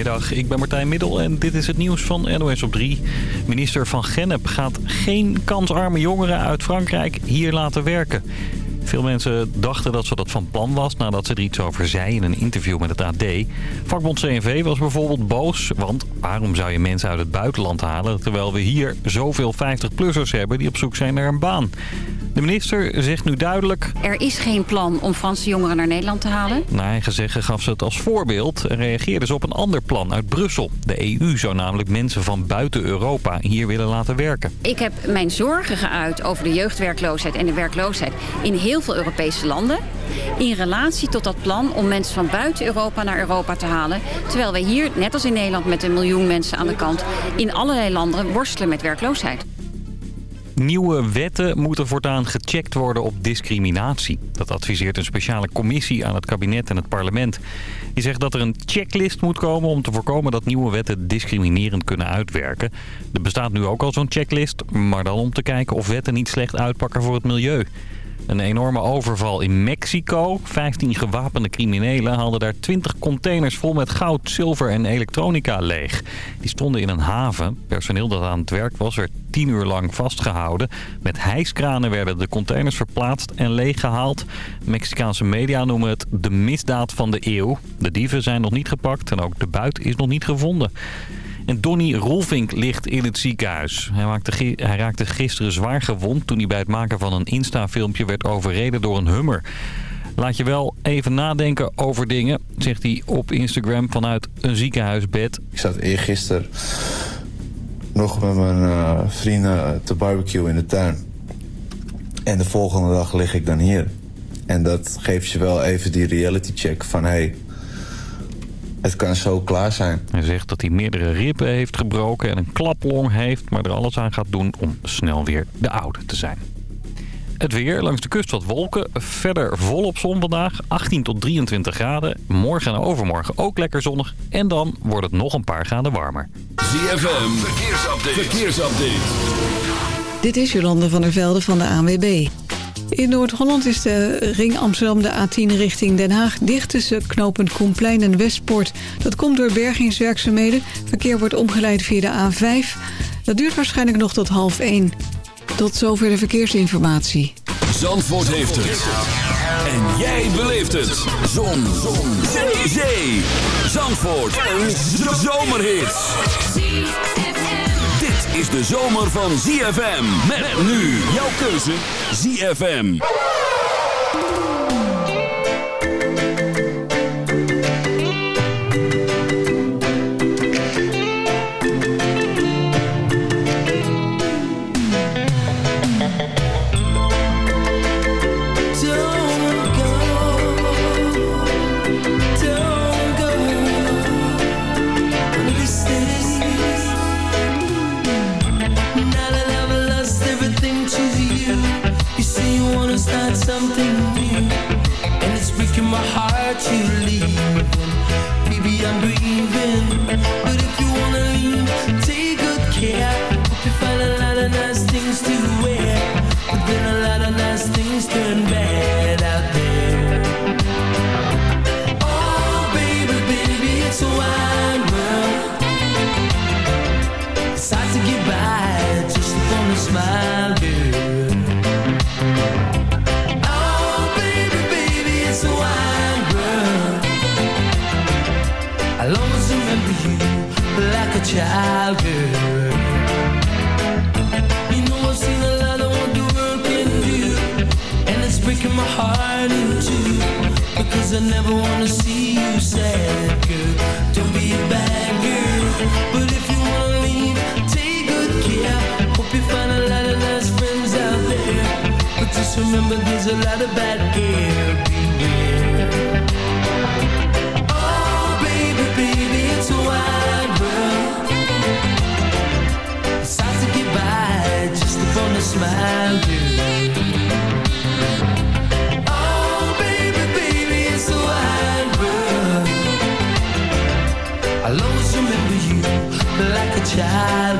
Goedemiddag, ik ben Martijn Middel en dit is het nieuws van NOS op 3. Minister van Gennep gaat geen kansarme jongeren uit Frankrijk hier laten werken. Veel mensen dachten dat ze dat van plan was nadat ze er iets over zei in een interview met het AD. Vakbond CNV was bijvoorbeeld boos, want waarom zou je mensen uit het buitenland halen... terwijl we hier zoveel 50-plussers hebben die op zoek zijn naar een baan? De minister zegt nu duidelijk... Er is geen plan om Franse jongeren naar Nederland te halen. Naar eigen zeggen gaf ze het als voorbeeld en reageerde ze op een ander plan uit Brussel. De EU zou namelijk mensen van buiten Europa hier willen laten werken. Ik heb mijn zorgen geuit over de jeugdwerkloosheid en de werkloosheid in heel veel Europese landen. In relatie tot dat plan om mensen van buiten Europa naar Europa te halen. Terwijl wij hier, net als in Nederland met een miljoen mensen aan de kant... in allerlei landen worstelen met werkloosheid. Nieuwe wetten moeten voortaan gecheckt worden op discriminatie. Dat adviseert een speciale commissie aan het kabinet en het parlement. Die zegt dat er een checklist moet komen om te voorkomen dat nieuwe wetten discriminerend kunnen uitwerken. Er bestaat nu ook al zo'n checklist, maar dan om te kijken of wetten niet slecht uitpakken voor het milieu. Een enorme overval in Mexico. 15 gewapende criminelen haalden daar 20 containers vol met goud, zilver en elektronica leeg. Die stonden in een haven. Personeel dat aan het werk was werd 10 uur lang vastgehouden. Met hijskranen werden de containers verplaatst en leeggehaald. Mexicaanse media noemen het de misdaad van de eeuw. De dieven zijn nog niet gepakt en ook de buit is nog niet gevonden. En Donny Rolfink ligt in het ziekenhuis. Hij, hij raakte gisteren zwaar gewond toen hij bij het maken van een Insta-filmpje werd overreden door een hummer. Laat je wel even nadenken over dingen, zegt hij op Instagram vanuit een ziekenhuisbed. Ik zat eergisteren nog met mijn uh, vrienden te barbecue in de tuin. En de volgende dag lig ik dan hier. En dat geeft je wel even die reality check van... hey, het kan zo klaar zijn. Hij zegt dat hij meerdere ribben heeft gebroken en een klaplong heeft... maar er alles aan gaat doen om snel weer de oude te zijn. Het weer, langs de kust wat wolken. Verder volop zon vandaag. 18 tot 23 graden. Morgen en overmorgen ook lekker zonnig. En dan wordt het nog een paar graden warmer. ZFM, verkeersupdate. verkeersupdate. Dit is Jolande van der Velde van de ANWB. In Noord-Holland is de ring Amsterdam de A10 richting Den Haag dicht tussen knooppunt Koenplein en Westpoort. Dat komt door bergingswerkzaamheden. Verkeer wordt omgeleid via de A5. Dat duurt waarschijnlijk nog tot half 1. Tot zover de verkeersinformatie. Zandvoort heeft het. En jij beleeft het. Zon. Zon. Zee. Zandvoort. Een zomerhit. Is de zomer van ZFM. Met nu jouw keuze ZFM. Wide world It's hard to get by just a smile, Oh, baby, baby, it's a wide world I'll always remember you like a child girl. You know I've seen a lot of what the world can do, and it's breaking my heart in two. Because I never wanna see you sad, remember there's a lot of bad. Beware. Oh, baby, baby, it's a world. It's hard to get by just upon a smile. Oh, baby, baby, it's a world. I'll always remember you like a child,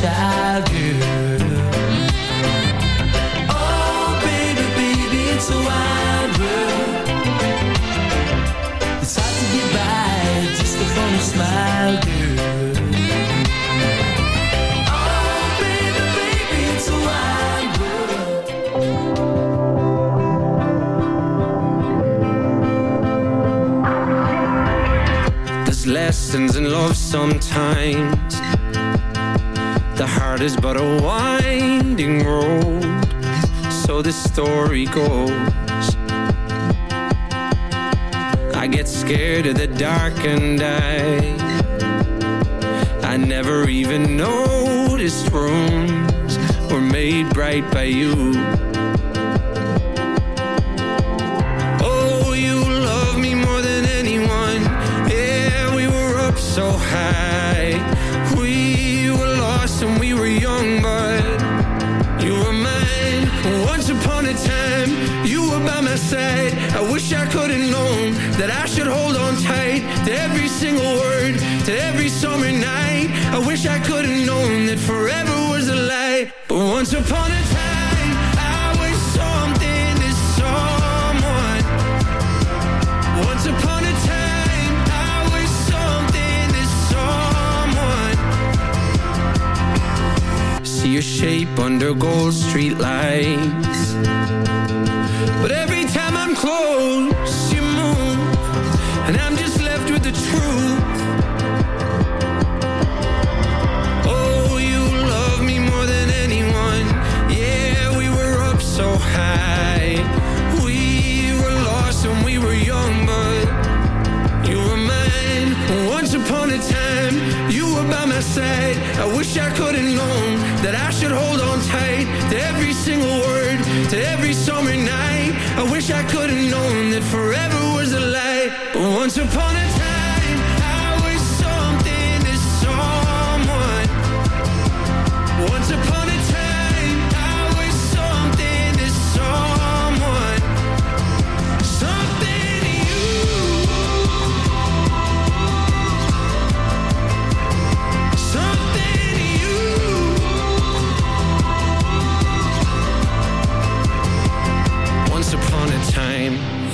girl. Oh, baby, baby, it's a world. It's hard to get by just smile, girl. Oh, baby, baby, it's a world. There's lessons in love sometimes. Is but a winding road. So the story goes. I get scared of the dark and I. I never even noticed rooms were made bright by you. Oh, you love me more than anyone. Yeah, we were up so high. That I should hold on tight to every single word, to every summer night. I wish I could have known that forever was a lie. But once upon a time, I was something to someone. Once upon a time, I was something to someone. See your shape under gold street lights. But every I'm close, you move, and I'm just left with the truth. Oh, you love me more than anyone. Yeah, we were up so high. We were lost when we were young, but you were mine. Once upon a time, you were by my side. I wish I could that I should hold on tight to every single word, to every summer night. I wish I could have known that forever was a lie. Once upon a time,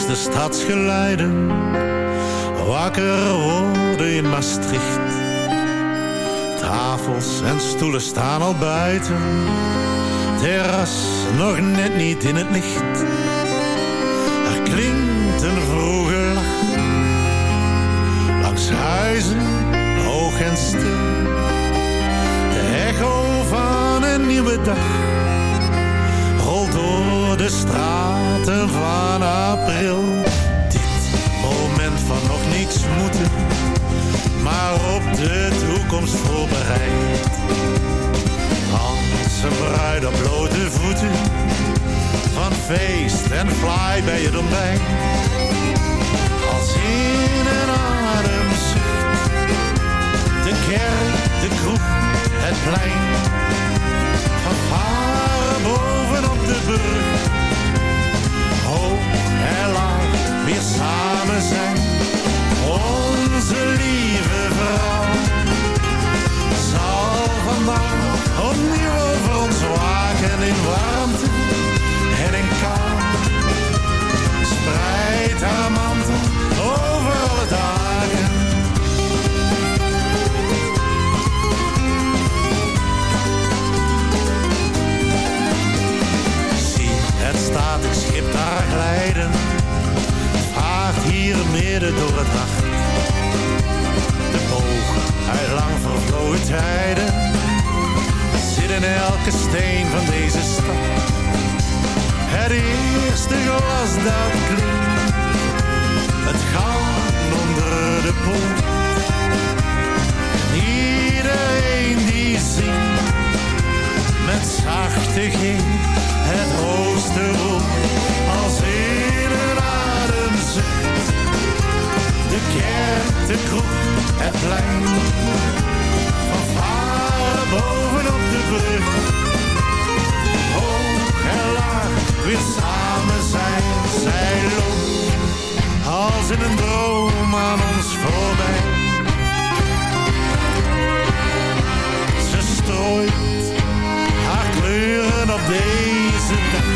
allereerste stadsgeluiden Wakker worden in Maastricht. Tafels en stoelen staan al buiten Terras nog net niet in het licht. Er klinkt een vroege lach Langs huizen, hoog en stil. De echo van een nieuwe dag door de straten van april. Dit moment van nog niets moeten, maar op de toekomst voorbereid. Als een bruid op blote voeten, van feest en fly bij het ontbijt. Als in een ademzucht, de kerk, de kroeg, het plein van bovenop de brug. Hoog en laag weer samen zijn. Onze lieve vrouw zal vandaag opnieuw over ons waken in warmte en in kou. Spreid haar mantel over alle dagen. Midden door het hart. De boog uit lang vervlogen tijden zit in elke steen van deze stad. Het eerste glas dat klinkt, het goud onder de poort. Iedereen die zingt, met zachte G, het hoogste roep, De de kroeg, het plein, van varen bovenop de brug. Hoog en laag, weer samen zijn, zij loopt, als in een droom aan ons voorbij. Ze strooit haar kleuren op deze dag.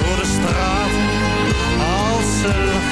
Door de straat als ze.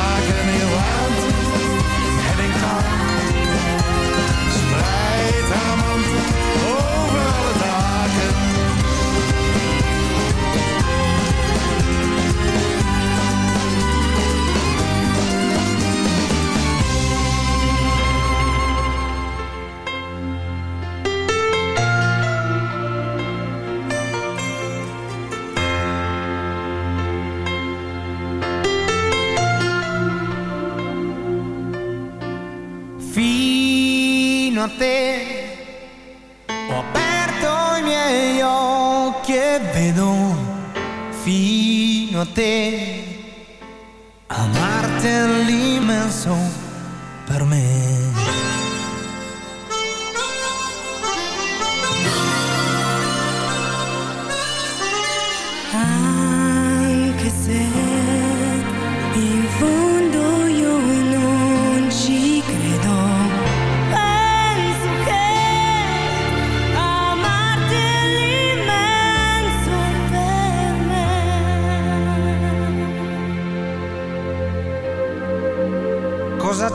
Fino a te ho aperto i miei occhi e vedo fino a te amarti è per me.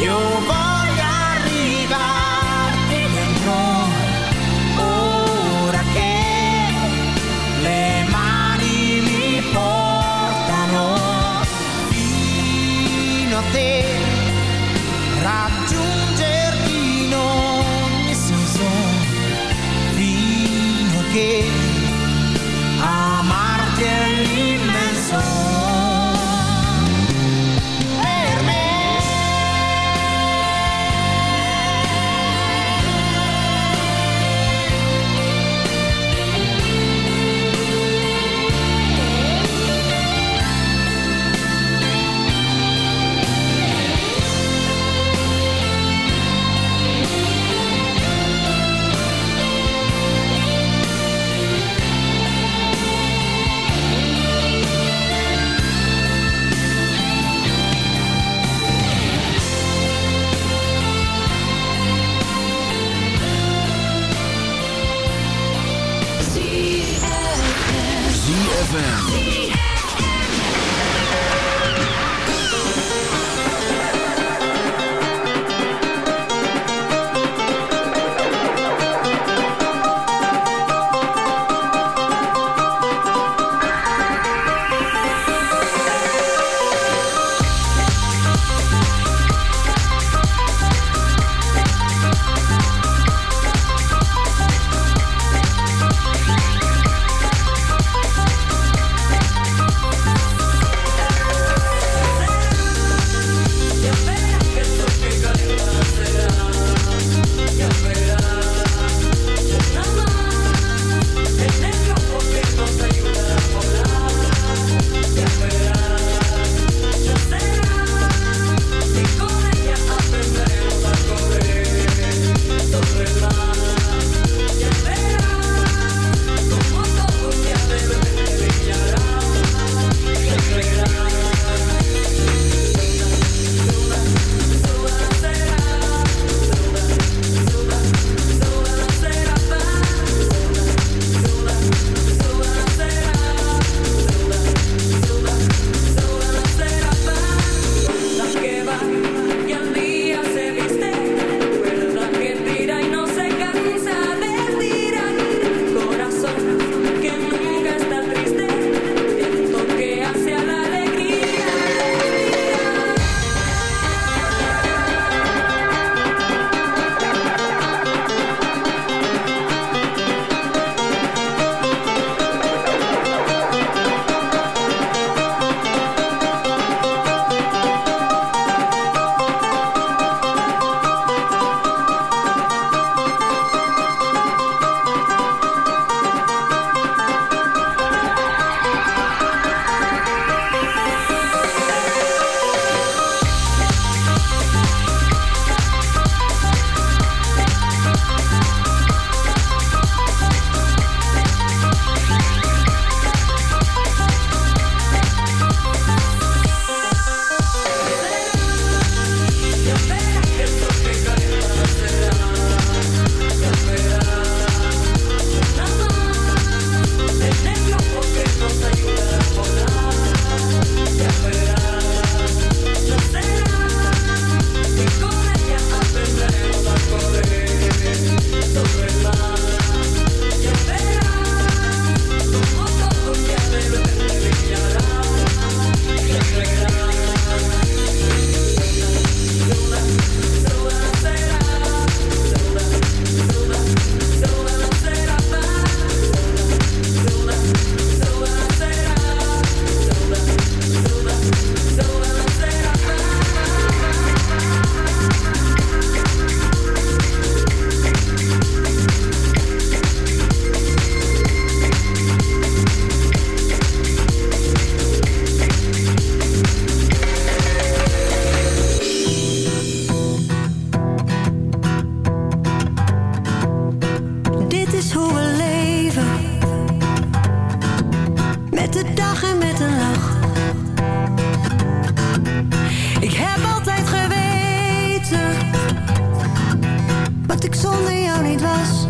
Yo Wat ik zonder jou niet was.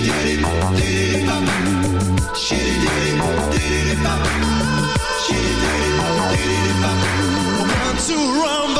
One, two, round.